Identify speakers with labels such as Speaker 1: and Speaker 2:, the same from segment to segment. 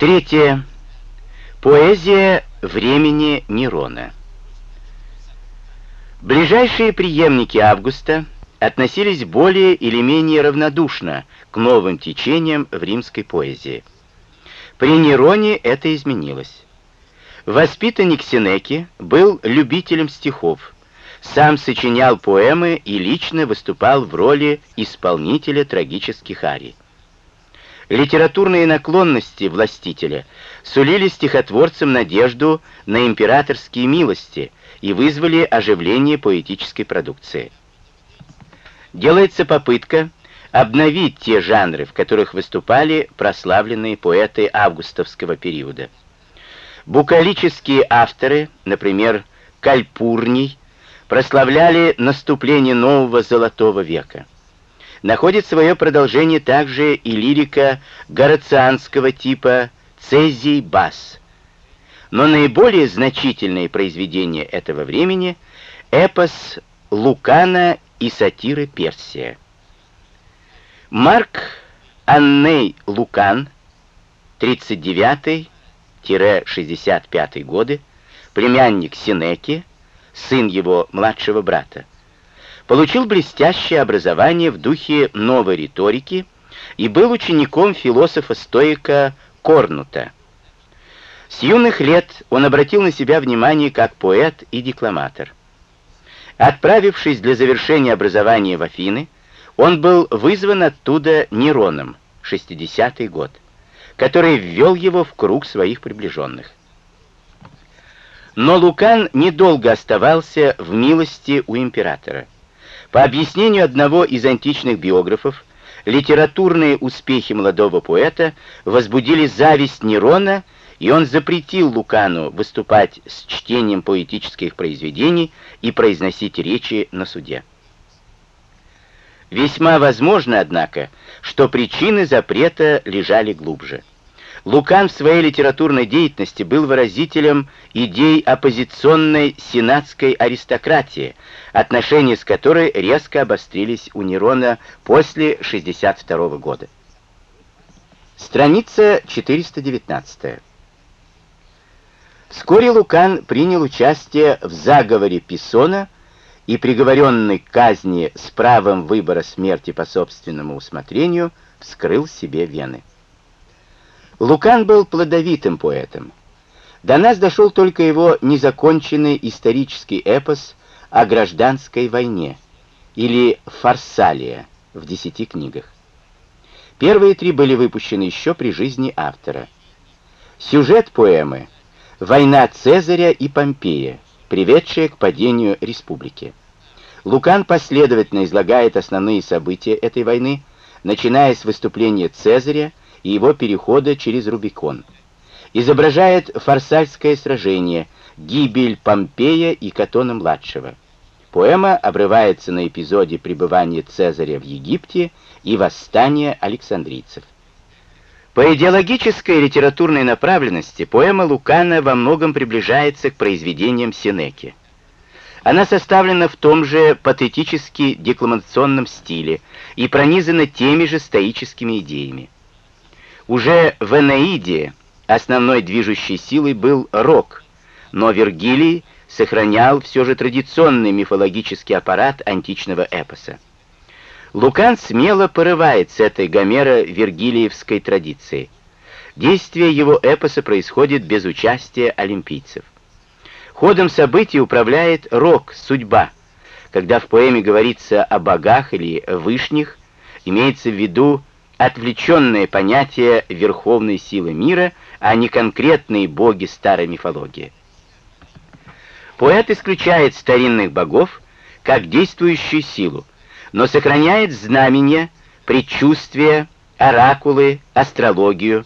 Speaker 1: Третье. Поэзия времени Нерона. Ближайшие преемники Августа относились более или менее равнодушно к новым течениям в римской поэзии. При Нероне это изменилось. Воспитанник Сенеки был любителем стихов, сам сочинял поэмы и лично выступал в роли исполнителя трагических арий. Литературные наклонности властителя сулили стихотворцам надежду на императорские милости и вызвали оживление поэтической продукции. Делается попытка обновить те жанры, в которых выступали прославленные поэты августовского периода. Букалические авторы, например, Кальпурний, прославляли наступление нового золотого века. Находит свое продолжение также и лирика горацианского типа «Цезий Бас». Но наиболее значительные произведения этого времени — эпос Лукана и сатиры Персия. Марк Анней Лукан, 39-65 годы, племянник Синеки, сын его младшего брата, получил блестящее образование в духе новой риторики и был учеником философа-стоика Корнута. С юных лет он обратил на себя внимание как поэт и декламатор. Отправившись для завершения образования в Афины, он был вызван оттуда Нероном, 60-й год, который ввел его в круг своих приближенных. Но Лукан недолго оставался в милости у императора. По объяснению одного из античных биографов, литературные успехи молодого поэта возбудили зависть Нерона, и он запретил Лукану выступать с чтением поэтических произведений и произносить речи на суде. Весьма возможно, однако, что причины запрета лежали глубже. Лукан в своей литературной деятельности был выразителем идей оппозиционной сенатской аристократии, отношения с которой резко обострились у Нерона после 62 года. Страница 419. Вскоре Лукан принял участие в заговоре Писона и, приговоренный к казни с правом выбора смерти по собственному усмотрению, вскрыл себе вены. Лукан был плодовитым поэтом. До нас дошел только его незаконченный исторический эпос о гражданской войне, или «Фарсалия» в десяти книгах. Первые три были выпущены еще при жизни автора. Сюжет поэмы — война Цезаря и Помпея, приведшая к падению республики. Лукан последовательно излагает основные события этой войны, начиная с выступления Цезаря и его перехода через Рубикон. Изображает фарсальское сражение, гибель Помпея и Катона-младшего. Поэма обрывается на эпизоде пребывания Цезаря в Египте и восстания александрийцев. По идеологической и литературной направленности поэма Лукана во многом приближается к произведениям Сенеки. Она составлена в том же патетически-декламационном стиле и пронизана теми же стоическими идеями. Уже в Энеиде основной движущей силой был рок, но Вергилий сохранял все же традиционный мифологический аппарат античного эпоса. Лукан смело порывает с этой Гомеро-Вергилиевской традиции. Действие его эпоса происходит без участия олимпийцев. Ходом событий управляет рок, судьба. Когда в поэме говорится о богах или вышних, имеется в виду отвлеченное понятие верховной силы мира, а не конкретные боги старой мифологии. Поэт исключает старинных богов как действующую силу, но сохраняет знамения, предчувствия, оракулы, астрологию,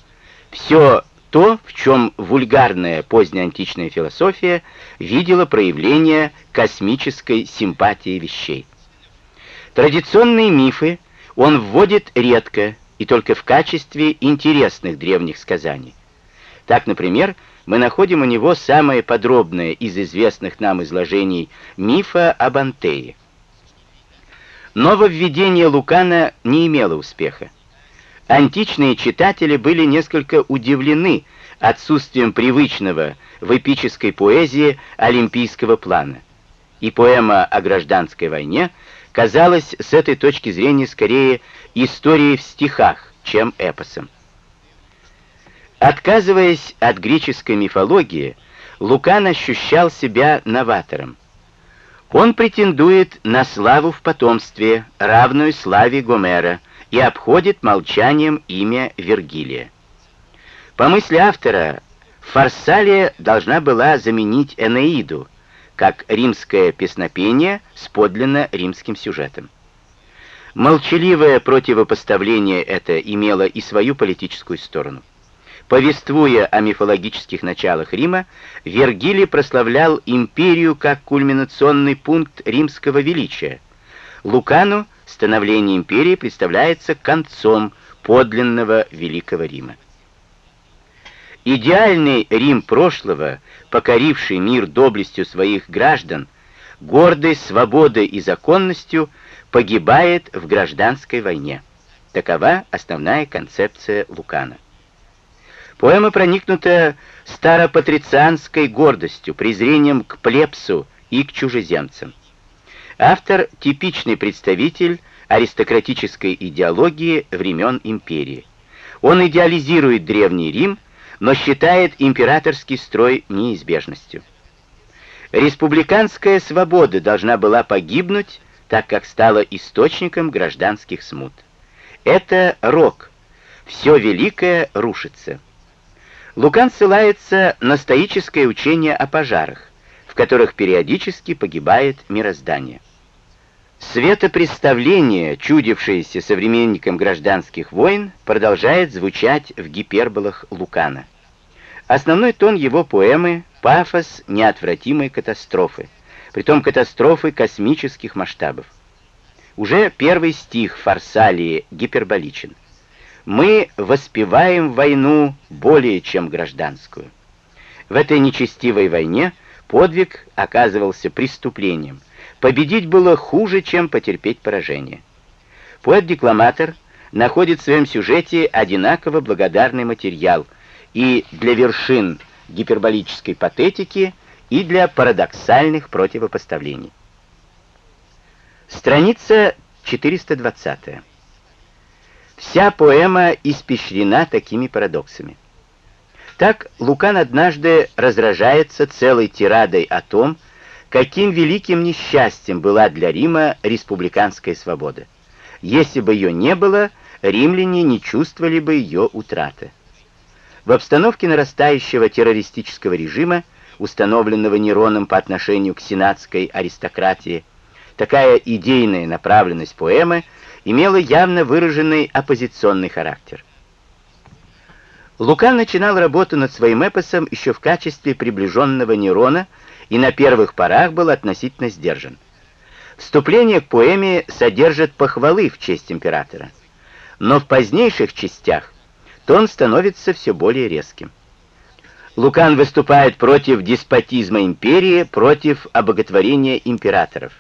Speaker 1: все то, в чем вульгарная позднеантичная философия видела проявление космической симпатии вещей. Традиционные мифы он вводит редко, и только в качестве интересных древних сказаний. Так, например, мы находим у него самое подробное из известных нам изложений мифа об Антее. Нововведение Лукана не имело успеха. античные читатели были несколько удивлены отсутствием привычного в эпической поэзии олимпийского плана, и поэма о гражданской войне казалась с этой точки зрения скорее историей в стихах, чем эпосом. Отказываясь от греческой мифологии, Лукан ощущал себя новатором. Он претендует на славу в потомстве, равную славе Гомера, и обходит молчанием имя Вергилия. По мысли автора, Фарсалия должна была заменить Энеиду, как римское песнопение с подлинно римским сюжетом. Молчаливое противопоставление это имело и свою политическую сторону. Повествуя о мифологических началах Рима, Вергилий прославлял империю как кульминационный пункт римского величия. Лукану становление империи представляется концом подлинного Великого Рима. Идеальный Рим прошлого, покоривший мир доблестью своих граждан, гордой свободой и законностью, погибает в гражданской войне. Такова основная концепция Лукана. Поэма проникнута старопатрицианской гордостью, презрением к плебсу и к чужеземцам. Автор — типичный представитель аристократической идеологии времен империи. Он идеализирует Древний Рим, но считает императорский строй неизбежностью. Республиканская свобода должна была погибнуть, так как стала источником гражданских смут. Это рок. Все великое рушится. Лукан ссылается на стоическое учение о пожарах, в которых периодически погибает мироздание. Светопредставление, чудившееся современникам гражданских войн, продолжает звучать в гиперболах Лукана. Основной тон его поэмы — пафос неотвратимой катастрофы, притом катастрофы космических масштабов. Уже первый стих Фарсалии гиперболичен. «Мы воспеваем войну более чем гражданскую». В этой нечестивой войне подвиг оказывался преступлением — Победить было хуже, чем потерпеть поражение. Поэт-декламатор находит в своем сюжете одинаково благодарный материал и для вершин гиперболической патетики, и для парадоксальных противопоставлений. Страница 420. Вся поэма испещрена такими парадоксами. Так Лукан однажды разражается целой тирадой о том, Каким великим несчастьем была для Рима республиканская свобода. Если бы ее не было, римляне не чувствовали бы ее утраты. В обстановке нарастающего террористического режима, установленного Нероном по отношению к сенатской аристократии, такая идейная направленность поэмы имела явно выраженный оппозиционный характер. Лука начинал работу над своим эпосом еще в качестве приближенного Нерона и на первых порах был относительно сдержан. Вступление к поэме содержит похвалы в честь императора, но в позднейших частях тон становится все более резким. Лукан выступает против деспотизма империи, против обоготворения императоров.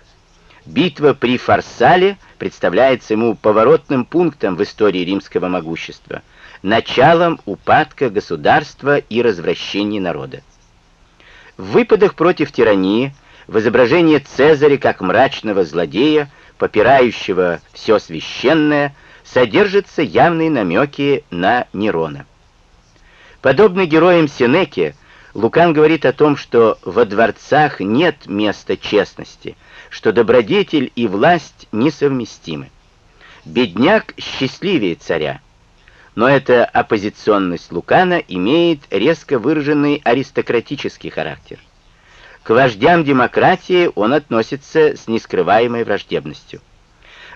Speaker 1: Битва при Фарсале представляется ему поворотным пунктом в истории римского могущества, началом упадка государства и развращения народа. В выпадах против тирании, в изображении Цезаря как мрачного злодея, попирающего все священное, содержатся явные намеки на Нерона. Подобно героям Сенеки, Лукан говорит о том, что во дворцах нет места честности, что добродетель и власть несовместимы. Бедняк счастливее царя, но эта оппозиционность Лукана имеет резко выраженный аристократический характер. К вождям демократии он относится с нескрываемой враждебностью.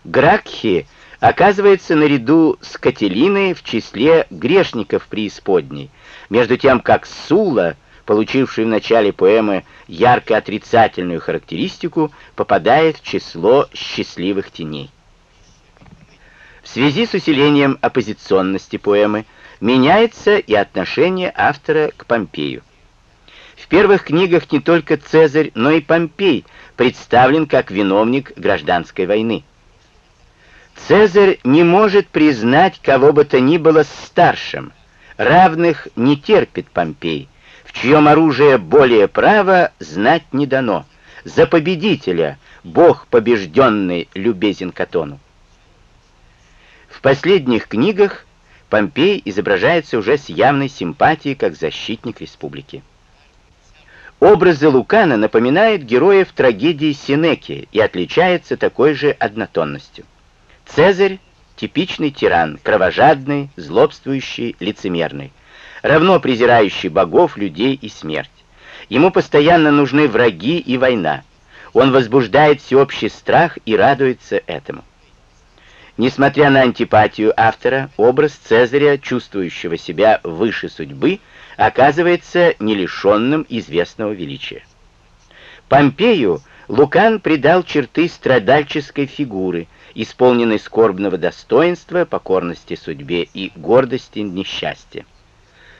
Speaker 1: Гракхи оказывается наряду с Кателиной в числе грешников преисподней, между тем как Сула, получивший в начале поэмы ярко отрицательную характеристику, попадает в число счастливых теней. В связи с усилением оппозиционности поэмы меняется и отношение автора к Помпею. В первых книгах не только Цезарь, но и Помпей представлен как виновник гражданской войны. Цезарь не может признать кого бы то ни было старшим, равных не терпит Помпей, в чьем оружие более право знать не дано. За победителя Бог побежденный любезен Катону. В последних книгах Помпей изображается уже с явной симпатией как защитник республики. Образы Лукана напоминают героев трагедии Синеки и отличается такой же однотонностью. Цезарь — типичный тиран, кровожадный, злобствующий, лицемерный, равно презирающий богов, людей и смерть. Ему постоянно нужны враги и война. Он возбуждает всеобщий страх и радуется этому. Несмотря на антипатию автора, образ Цезаря, чувствующего себя выше судьбы, оказывается не лишенным известного величия. Помпею Лукан придал черты страдальческой фигуры, исполненной скорбного достоинства, покорности судьбе и гордости несчастья.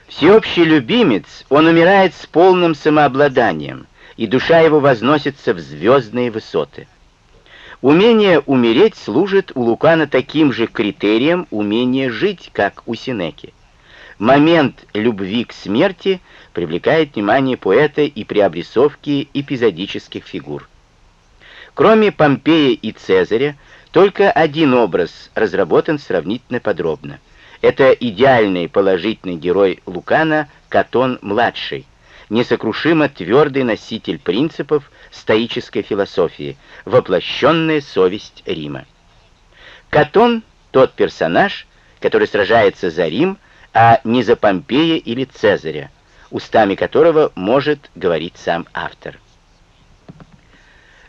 Speaker 1: Всеобщий любимец, он умирает с полным самообладанием, и душа его возносится в звездные высоты. Умение умереть служит у Лукана таким же критерием умения жить, как у Синеки. Момент любви к смерти привлекает внимание поэта и при обрисовке эпизодических фигур. Кроме Помпея и Цезаря, только один образ разработан сравнительно подробно. Это идеальный положительный герой Лукана Катон-младший, несокрушимо твердый носитель принципов стоической философии, воплощенная совесть Рима. Катон — тот персонаж, который сражается за Рим, а не за Помпея или Цезаря, устами которого может говорить сам автор.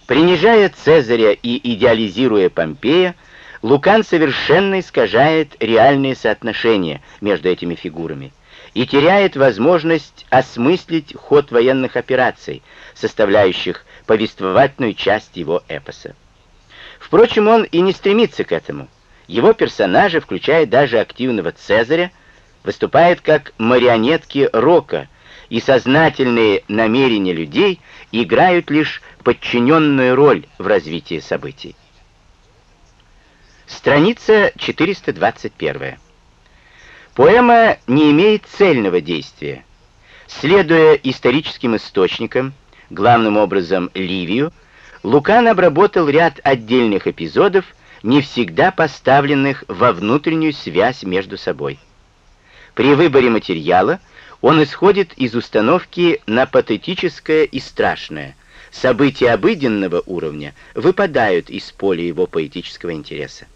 Speaker 1: Принижая Цезаря и идеализируя Помпея, Лукан совершенно искажает реальные соотношения между этими фигурами и теряет возможность осмыслить ход военных операций, составляющих повествовательную часть его эпоса. Впрочем, он и не стремится к этому. Его персонажи, включая даже активного Цезаря, выступают как марионетки Рока, и сознательные намерения людей играют лишь подчиненную роль в развитии событий. Страница 421. Поэма не имеет цельного действия. Следуя историческим источникам, главным образом Ливию, Лукан обработал ряд отдельных эпизодов, не всегда поставленных во внутреннюю связь между собой. При выборе материала он исходит из установки на патетическое и страшное. События обыденного уровня выпадают из поля его поэтического интереса.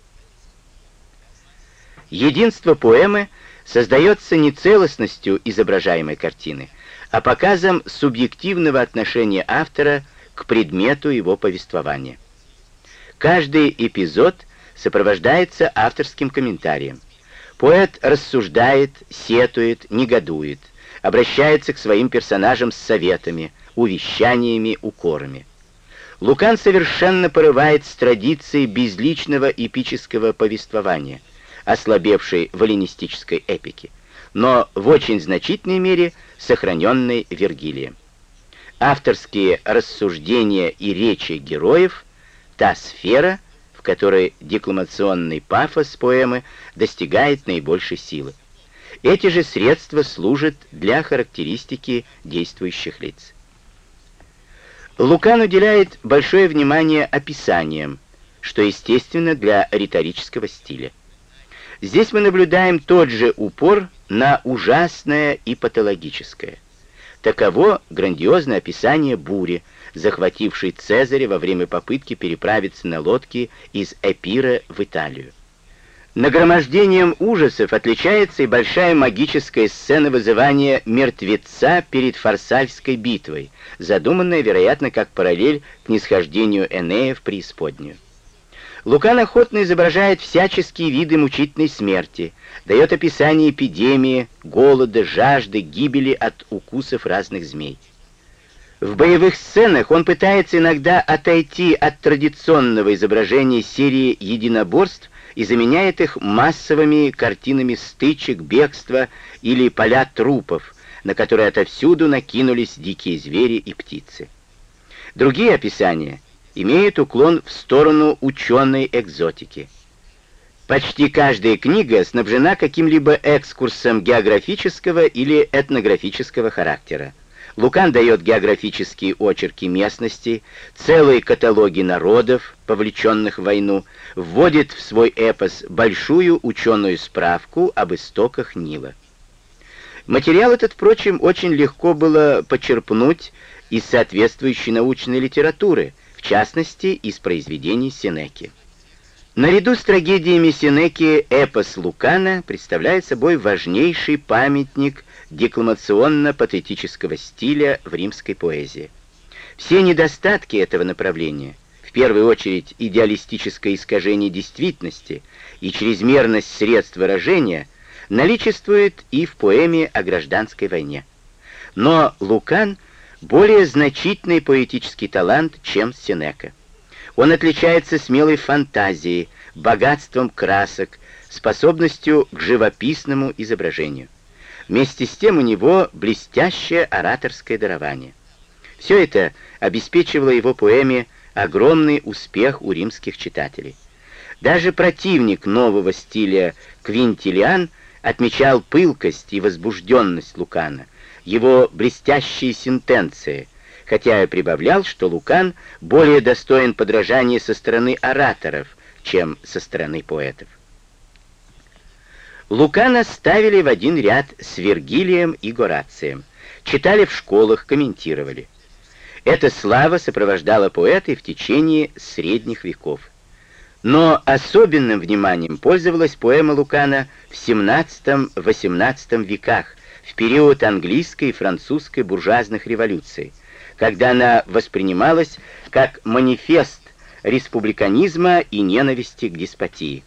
Speaker 1: Единство поэмы создается не целостностью изображаемой картины, а показом субъективного отношения автора к предмету его повествования. Каждый эпизод сопровождается авторским комментарием. Поэт рассуждает, сетует, негодует, обращается к своим персонажам с советами, увещаниями, укорами. Лукан совершенно порывает с традицией безличного эпического повествования – ослабевшей в эллинистической эпике, но в очень значительной мере сохраненной Вергилием. Авторские рассуждения и речи героев — та сфера, в которой декламационный пафос поэмы достигает наибольшей силы. Эти же средства служат для характеристики действующих лиц. Лукан уделяет большое внимание описаниям, что естественно для риторического стиля. Здесь мы наблюдаем тот же упор на ужасное и патологическое. Таково грандиозное описание бури, захватившей Цезаря во время попытки переправиться на лодке из Эпира в Италию. Нагромождением ужасов отличается и большая магическая сцена вызывания мертвеца перед Фарсальской битвой, задуманная, вероятно, как параллель к нисхождению Энея в преисподнюю. Лукан охотно изображает всяческие виды мучительной смерти, дает описание эпидемии, голода, жажды, гибели от укусов разных змей. В боевых сценах он пытается иногда отойти от традиционного изображения серии единоборств и заменяет их массовыми картинами стычек, бегства или поля трупов, на которые отовсюду накинулись дикие звери и птицы. Другие описания — имеет уклон в сторону ученой экзотики. Почти каждая книга снабжена каким-либо экскурсом географического или этнографического характера. Лукан дает географические очерки местности, целые каталоги народов, повлеченных в войну, вводит в свой эпос большую ученую справку об истоках Нила. Материал этот, впрочем, очень легко было почерпнуть из соответствующей научной литературы, в частности, из произведений Сенеки. Наряду с трагедиями Сенеки эпос Лукана представляет собой важнейший памятник декламационно-патетического стиля в римской поэзии. Все недостатки этого направления, в первую очередь идеалистическое искажение действительности и чрезмерность средств выражения, наличествует и в поэме о гражданской войне. Но Лукан — более значительный поэтический талант, чем Сенека. Он отличается смелой фантазией, богатством красок, способностью к живописному изображению. Вместе с тем у него блестящее ораторское дарование. Все это обеспечивало его поэме огромный успех у римских читателей. Даже противник нового стиля Квинтилиан отмечал пылкость и возбужденность Лукана, его блестящие сентенции, хотя и прибавлял, что Лукан более достоин подражания со стороны ораторов, чем со стороны поэтов. Лукана ставили в один ряд с Вергилием и Горацием, читали в школах, комментировали. Эта слава сопровождала поэта в течение средних веков. Но особенным вниманием пользовалась поэма Лукана в XVII-XVIII веках, в период английской и французской буржуазных революций, когда она воспринималась как манифест республиканизма и ненависти к деспотии.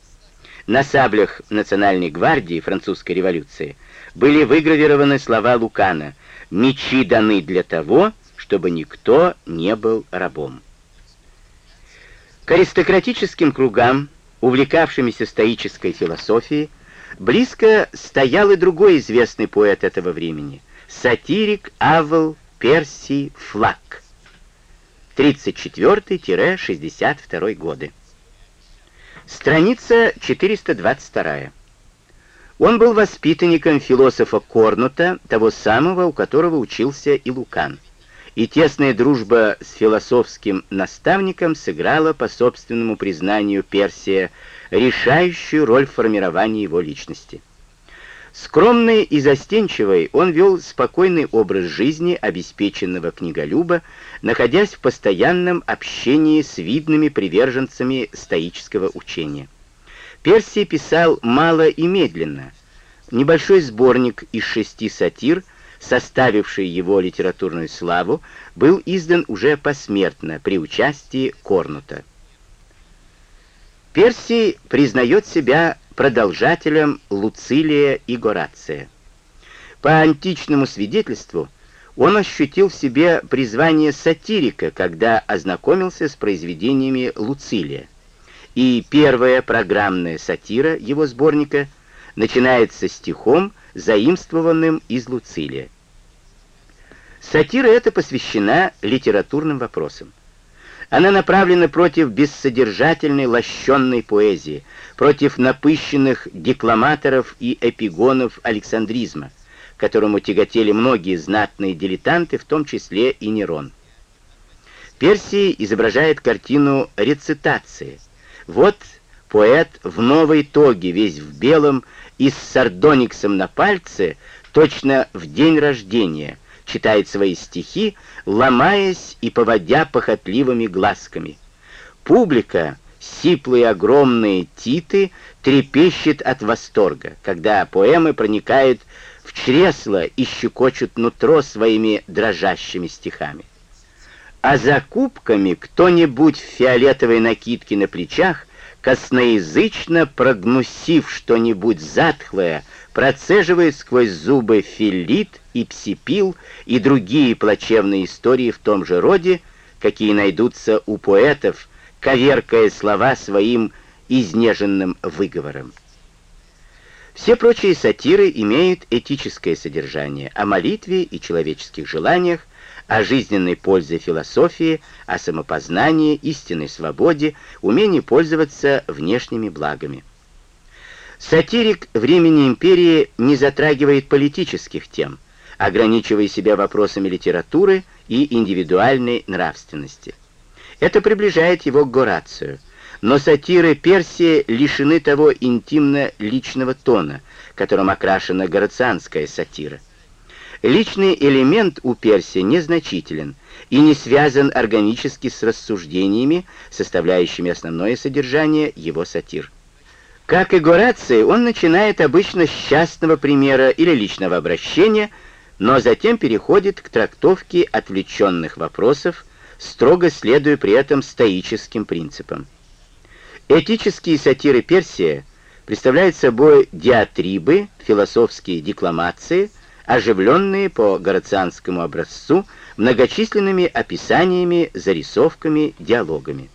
Speaker 1: На саблях Национальной гвардии французской революции были выгравированы слова Лукана «Мечи даны для того, чтобы никто не был рабом». К аристократическим кругам, увлекавшимися стоической философией, близко стоял и другой известный поэт этого времени, сатирик Авел Перси Флак, 34-62 годы. Страница 422. Он был воспитанником философа Корнута, того самого, у которого учился и Лукан. И тесная дружба с философским наставником сыграла, по собственному признанию Персия, решающую роль в формировании его личности. Скромный и застенчивый, он вел спокойный образ жизни обеспеченного книголюба, находясь в постоянном общении с видными приверженцами стоического учения. Персий писал мало и медленно. Небольшой сборник из шести сатир, составивший его литературную славу, был издан уже посмертно при участии Корнута. Персий признает себя продолжателем Луцилия и Горация. По античному свидетельству, он ощутил в себе призвание сатирика, когда ознакомился с произведениями Луцилия. И первая программная сатира его сборника начинается стихом, заимствованным из Луцилия. Сатира эта посвящена литературным вопросам. Она направлена против бессодержательной лощенной поэзии, против напыщенных декламаторов и эпигонов александризма, которому тяготели многие знатные дилетанты, в том числе и Нерон. Персий изображает картину рецитации. Вот поэт в новой тоге, весь в белом и с сардониксом на пальце, точно в день рождения, читает свои стихи, ломаясь и поводя похотливыми глазками. Публика, сиплые огромные титы, трепещет от восторга, когда поэмы проникают в чресло и щекочут нутро своими дрожащими стихами. А за кубками кто-нибудь в фиолетовой накидке на плечах, косноязычно прогнусив что-нибудь затхлое, процеживает сквозь зубы филит и псипил и другие плачевные истории в том же роде, какие найдутся у поэтов, коверкая слова своим изнеженным выговором. Все прочие сатиры имеют этическое содержание о молитве и человеческих желаниях, о жизненной пользе философии, о самопознании, истинной свободе, умении пользоваться внешними благами. Сатирик времени империи не затрагивает политических тем, ограничивая себя вопросами литературы и индивидуальной нравственности. Это приближает его к Горацию, но сатиры Персии лишены того интимно-личного тона, которым окрашена горацианская сатира. Личный элемент у Персия незначителен и не связан органически с рассуждениями, составляющими основное содержание его сатир. Как и Гораций, он начинает обычно с частного примера или личного обращения, но затем переходит к трактовке отвлеченных вопросов, строго следуя при этом стоическим принципам. Этические сатиры Персия представляют собой диатрибы, философские декламации, оживленные по горацианскому образцу многочисленными описаниями, зарисовками, диалогами.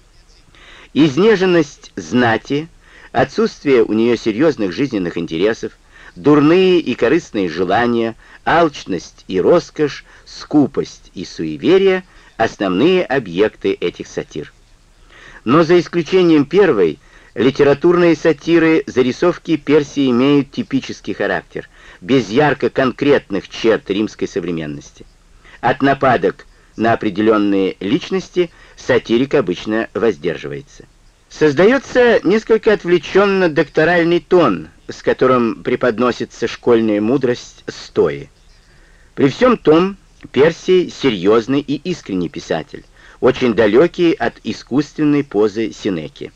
Speaker 1: Изнеженность знати, отсутствие у нее серьезных жизненных интересов, дурные и корыстные желания, алчность и роскошь, скупость и суеверие — основные объекты этих сатир. Но за исключением первой, литературные сатиры, зарисовки Персии имеют типический характер, без ярко-конкретных черт римской современности. От нападок на определенные личности сатирик обычно воздерживается. Создается несколько отвлеченно докторальный тон, с которым преподносится школьная мудрость стои. При всем том, Персий серьезный и искренний писатель, очень далекий от искусственной позы Синеки.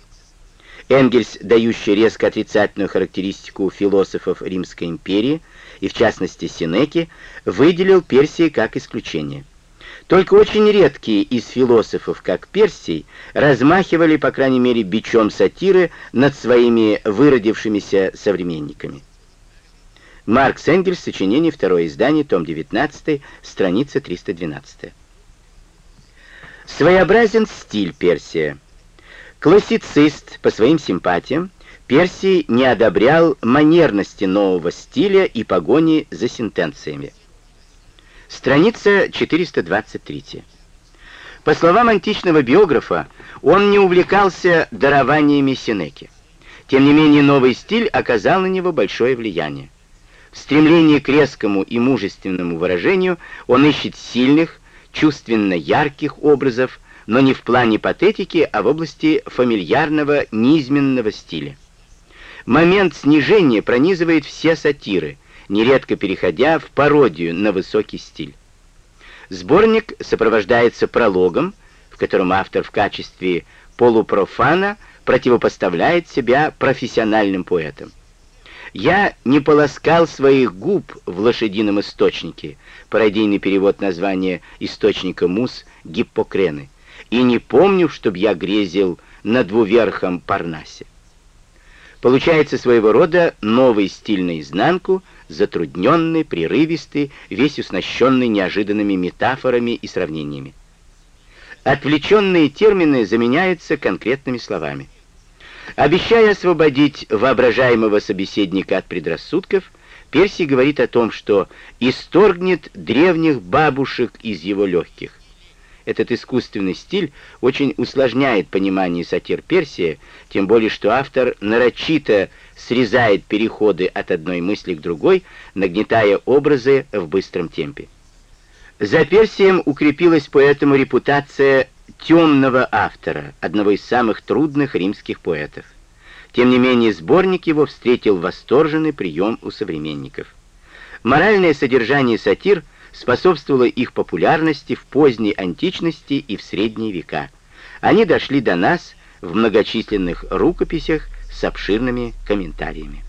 Speaker 1: Энгельс, дающий резко отрицательную характеристику философов Римской империи, и в частности Синеки, выделил Персии как исключение. Только очень редкие из философов, как Персий, размахивали, по крайней мере, бичом сатиры над своими выродившимися современниками. Маркс Энгельс, сочинение, второе издание, том 19, страница 312. Своеобразен стиль Персия. Классицист по своим симпатиям, Персий не одобрял манерности нового стиля и погони за сентенциями. Страница 423. По словам античного биографа, он не увлекался дарованиями Сенеки. Тем не менее, новый стиль оказал на него большое влияние. В стремлении к резкому и мужественному выражению он ищет сильных, чувственно ярких образов, но не в плане патетики, а в области фамильярного низменного стиля. Момент снижения пронизывает все сатиры, нередко переходя в пародию на высокий стиль. Сборник сопровождается прологом, в котором автор в качестве полупрофана противопоставляет себя профессиональным поэтам. «Я не полоскал своих губ в лошадином источнике», пародийный перевод названия источника мус Гиппокрены, «и не помню, чтоб я грезил на двуверхом Парнасе». Получается своего рода новый стиль наизнанку, затрудненный, прерывистый, весь уснащенный неожиданными метафорами и сравнениями. Отвлеченные термины заменяются конкретными словами. Обещая освободить воображаемого собеседника от предрассудков, Персий говорит о том, что исторгнет древних бабушек из его легких. Этот искусственный стиль очень усложняет понимание сатир Персия, тем более что автор нарочито срезает переходы от одной мысли к другой, нагнетая образы в быстром темпе. За Персием укрепилась поэтому репутация темного автора, одного из самых трудных римских поэтов. Тем не менее, сборник его встретил восторженный прием у современников. Моральное содержание сатир способствовало их популярности в поздней античности и в средние века. Они дошли до нас в многочисленных рукописях с обширными комментариями.